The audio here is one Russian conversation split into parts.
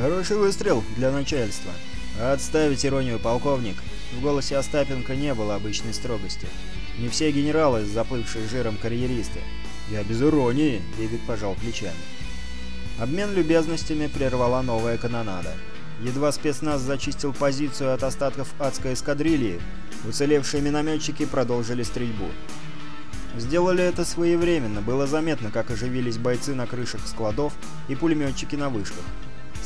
Хороший выстрел для начальства. Отставить иронию, полковник. В голосе Остапенко не было обычной строгости. Не все генералы, заплывшие жиром карьеристы. Я без иронии, Дэвид пожал плечами. Обмен любезностями прервала новая канонада. Едва спецназ зачистил позицию от остатков адской эскадрильи, уцелевшие минометчики продолжили стрельбу. Сделали это своевременно, было заметно, как оживились бойцы на крышах складов и пулеметчики на вышках.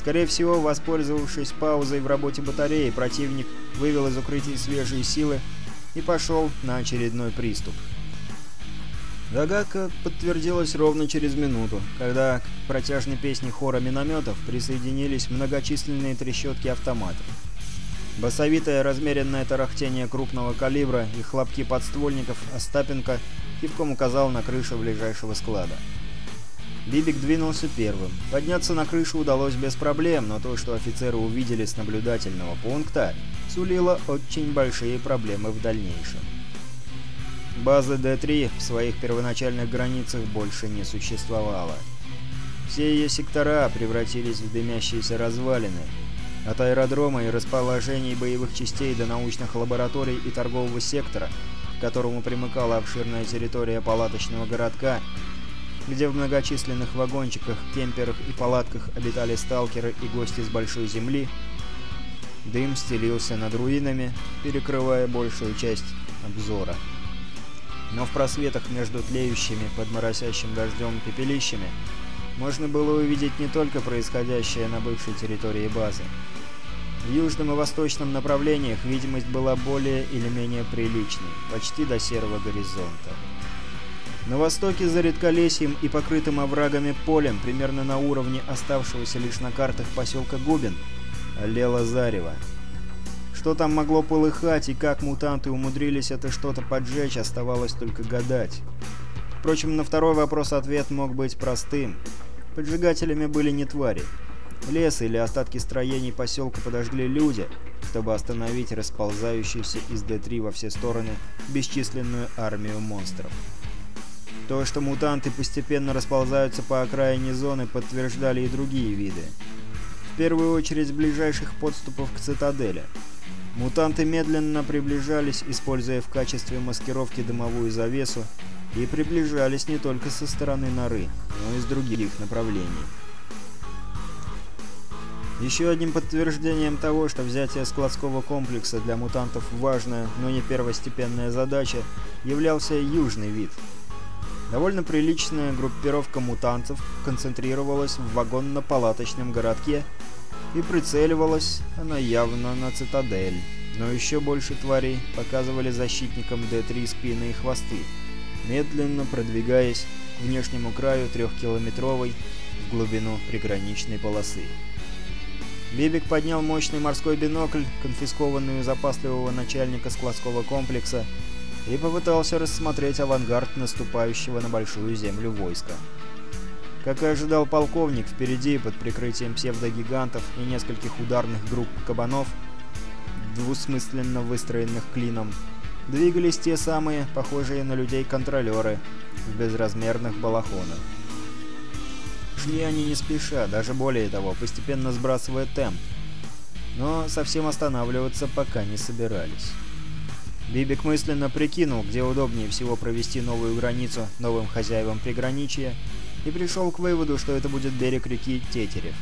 Скорее всего, воспользовавшись паузой в работе батареи, противник вывел из укрытий свежие силы и пошел на очередной приступ. Догадка подтвердилась ровно через минуту, когда к протяжной песне хора минометов присоединились многочисленные трещотки автоматов. Басовитое размеренное тарахтение крупного калибра и хлопки подствольников Остапенко кивком указал на крышу ближайшего склада. Бибик двинулся первым. Подняться на крышу удалось без проблем, но то, что офицеры увидели с наблюдательного пункта, сулило очень большие проблемы в дальнейшем. Базы Д-3 в своих первоначальных границах больше не существовало. Все ее сектора превратились в дымящиеся развалины. От аэродрома и расположений боевых частей до научных лабораторий и торгового сектора, к которому примыкала обширная территория палаточного городка, где в многочисленных вагончиках, кемперах и палатках обитали сталкеры и гости с большой земли, дым стелился над руинами, перекрывая большую часть обзора. Но в просветах между тлеющими под моросящим дождем пепелищами можно было увидеть не только происходящее на бывшей территории базы. В южном и восточном направлениях видимость была более или менее приличной, почти до серого горизонта. На востоке за редколесьем и покрытым оврагами полем, примерно на уровне оставшегося лишь на картах поселка Губин, лело зарево. Что там могло полыхать и как мутанты умудрились это что-то поджечь, оставалось только гадать. Впрочем, на второй вопрос ответ мог быть простым. Поджигателями были не твари. Лес или остатки строений поселка подожгли люди, чтобы остановить расползающуюся из Д-3 во все стороны бесчисленную армию монстров. То, что мутанты постепенно расползаются по окраине зоны, подтверждали и другие виды. В первую очередь ближайших подступов к цитадели. Мутанты медленно приближались, используя в качестве маскировки дымовую завесу, и приближались не только со стороны норы, но и с других направлений. Еще одним подтверждением того, что взятие складского комплекса для мутантов важная, но не первостепенная задача, являлся южный вид – Довольно приличная группировка мутантов концентрировалась в вагонно-палаточном городке и прицеливалась она явно на цитадель. Но еще больше тварей показывали защитникам Д-3 спины и хвосты, медленно продвигаясь к внешнему краю трехкилометровой в глубину приграничной полосы. Бибик поднял мощный морской бинокль, конфискованный у запасливого начальника складского комплекса, и попытался рассмотреть авангард наступающего на большую землю войска. Как и ожидал полковник, впереди под прикрытием псевдогигантов и нескольких ударных групп кабанов, двусмысленно выстроенных клином, двигались те самые, похожие на людей контролеры, в безразмерных балахонах. Шли они не спеша, даже более того, постепенно сбрасывая темп, но совсем останавливаться пока не собирались. Бибик мысленно прикинул, где удобнее всего провести новую границу новым хозяевам приграничья, и пришел к выводу, что это будет берег реки Тетерев.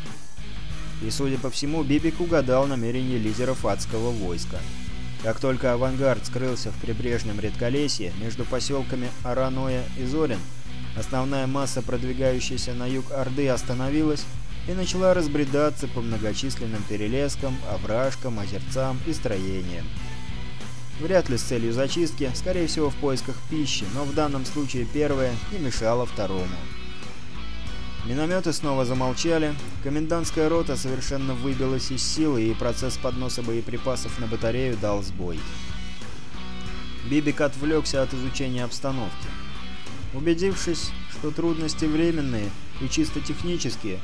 И, судя по всему, Бибик угадал намерение лидеров адского войска. Как только авангард скрылся в прибрежном редколесье между поселками Араноя и Зорин, основная масса, продвигающаяся на юг Орды, остановилась и начала разбредаться по многочисленным перелескам, овражкам, озерцам и строениям вряд ли с целью зачистки, скорее всего в поисках пищи, но в данном случае первое не мешало второму. Минометы снова замолчали, комендантская рота совершенно выбилась из силы, и процесс подноса боеприпасов на батарею дал сбой. Бибик отвлекся от изучения обстановки. Убедившись, что трудности временные и чисто технические,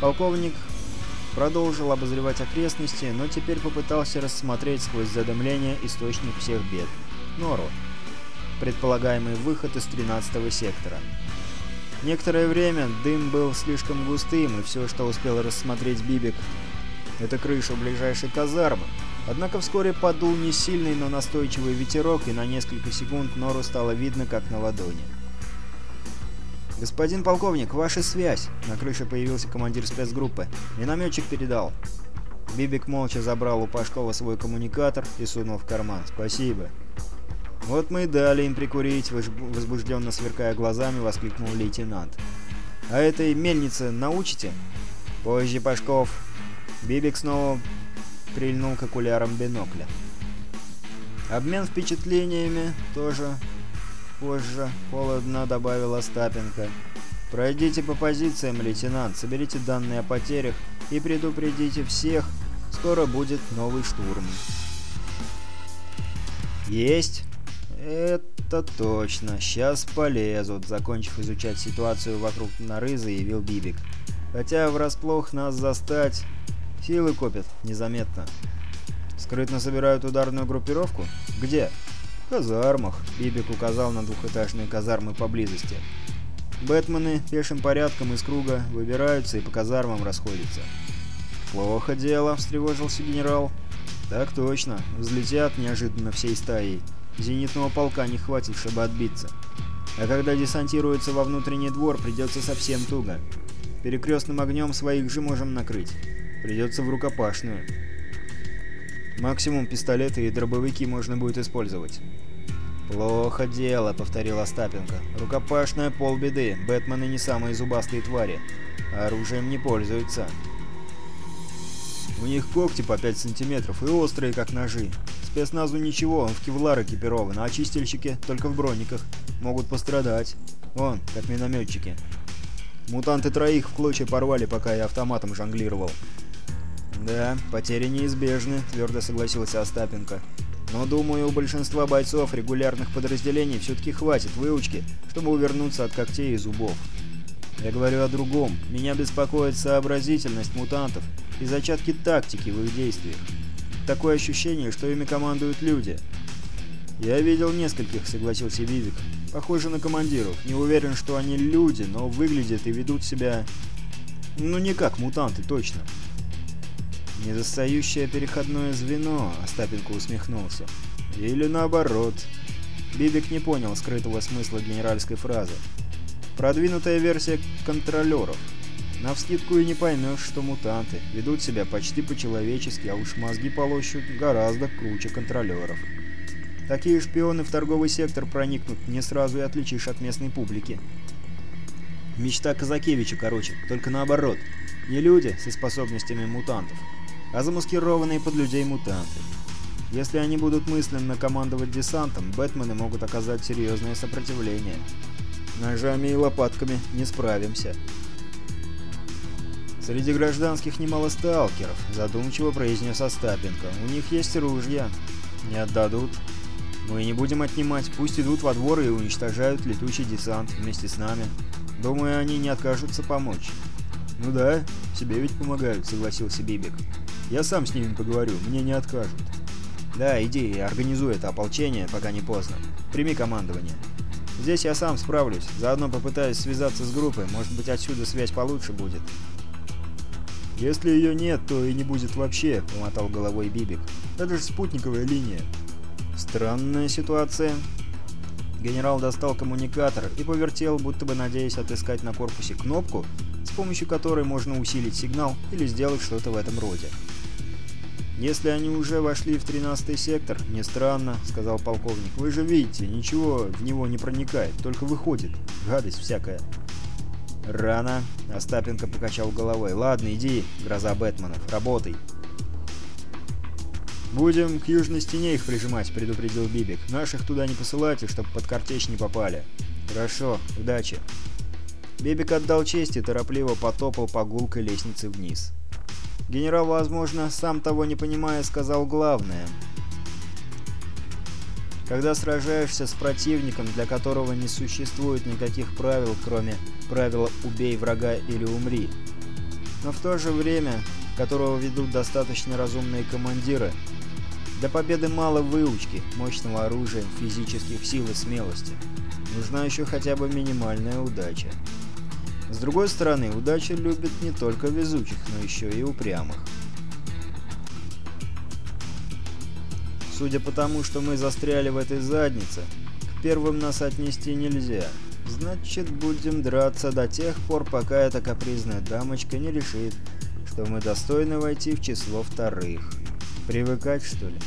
полковник Продолжил обозревать окрестности, но теперь попытался рассмотреть сквозь задымление источник всех бед — нору. Предполагаемый выход из 13 сектора. Некоторое время дым был слишком густым, и все, что успел рассмотреть Бибик, это крыша ближайшей казармы. Однако вскоре подул не сильный, но настойчивый ветерок, и на несколько секунд нору стало видно, как на ладони. «Господин полковник, ваша связь!» На крыше появился командир спецгруппы. «Минометчик передал!» Бибик молча забрал у Пашкова свой коммуникатор и сунул в карман. «Спасибо!» «Вот мы и дали им прикурить!» Возбужденно сверкая глазами, воскликнул лейтенант. «А этой мельнице научите?» «Позже, Пашков!» Бибик снова прильнул к окулярам бинокля. Обмен впечатлениями тоже позже», — холодно добавила Стапенко. «Пройдите по позициям, лейтенант, соберите данные о потерях и предупредите всех, скоро будет новый штурм». «Есть!» «Это точно, сейчас полезут», — закончив изучать ситуацию вокруг норы, заявил Бибик. «Хотя врасплох нас застать силы копят незаметно». «Скрытно собирают ударную группировку? Где?» казармах», — Бибик указал на двухэтажные казармы поблизости. Бэтмены пешим порядком из круга выбираются и по казармам расходятся. «Плохо дело», — встревожился генерал. «Так точно. Взлетят неожиданно всей стаей. Зенитного полка не хватит, чтобы отбиться. А когда десантируются во внутренний двор, придется совсем туго. Перекрестным огнем своих же можем накрыть. Придется в рукопашную». Максимум пистолеты и дробовики можно будет использовать. «Плохо дело», — повторил Остапенко. «Рукопашная полбеды. Бэтмены не самые зубастые твари. Оружием не пользуются». «У них когти по 5 сантиметров и острые, как ножи. Спецназу ничего, он в кевлар экипирован, а очистильщики только в брониках. Могут пострадать. Вон, как минометчики. Мутанты троих в клочья порвали, пока я автоматом жонглировал. «Да, потери неизбежны», — твердо согласился Остапенко. «Но, думаю, у большинства бойцов регулярных подразделений все-таки хватит выучки, чтобы увернуться от когтей и зубов. Я говорю о другом. Меня беспокоит сообразительность мутантов и зачатки тактики в их действиях. Такое ощущение, что ими командуют люди». «Я видел нескольких», — согласился Вивик. «Похоже на командиров. Не уверен, что они люди, но выглядят и ведут себя... Ну, не как мутанты, точно» недостающее переходное звено», — Остапенко усмехнулся. «Или наоборот». Бибик не понял скрытого смысла генеральской фразы. «Продвинутая версия контролеров. Навскидку и не поймешь, что мутанты ведут себя почти по-человечески, а уж мозги полощут гораздо круче контролеров». Такие шпионы в торговый сектор проникнут, не сразу и отличишь от местной публики. Мечта Казакевича, короче, только наоборот. Не люди со способностями мутантов, а замаскированные под людей мутанты. Если они будут мысленно командовать десантом, Бэтмены могут оказать серьезное сопротивление. Ножами и лопатками не справимся. Среди гражданских немало сталкеров, задумчиво произнес Остапенко. У них есть ружья. Не отдадут. Мы не будем отнимать, пусть идут во двор и уничтожают летучий десант вместе с нами. Думаю, они не откажутся помочь. Ну да, себе ведь помогают, согласился Бибик. Я сам с ними поговорю, мне не откажут. Да, иди и организуй это ополчение, пока не поздно. Прими командование. Здесь я сам справлюсь, заодно попытаюсь связаться с группой, может быть отсюда связь получше будет. «Если ее нет, то и не будет вообще», — помотал головой Бибик. «Это же спутниковая линия». «Странная ситуация». Генерал достал коммуникатор и повертел, будто бы надеясь отыскать на корпусе кнопку, с помощью которой можно усилить сигнал или сделать что-то в этом роде. «Если они уже вошли в 13-й сектор, не странно», — сказал полковник. «Вы же видите, ничего в него не проникает, только выходит. Гадость всякая». «Рано», — Остапенко покачал головой. «Ладно, иди, гроза Бэтменов, работай». «Будем к южной стене их прижимать», — предупредил Бибик. «Наших туда не посылайте, чтобы под картечь не попали». «Хорошо, удачи». Бибик отдал честь и торопливо потопал по гулкой лестнице вниз. Генерал, возможно, сам того не понимая, сказал главное. Когда сражаешься с противником, для которого не существует никаких правил, кроме правила «убей врага или умри», но в то же время, которого ведут достаточно разумные командиры, до победы мало выучки, мощного оружия, физических сил и смелости. Нужна еще хотя бы минимальная удача. С другой стороны, удача любит не только везучих, но еще и упрямых. Судя по тому, что мы застряли в этой заднице, к первым нас отнести нельзя. Значит, будем драться до тех пор, пока эта капризная дамочка не решит, что мы достойны войти в число вторых. Привыкать, что ли?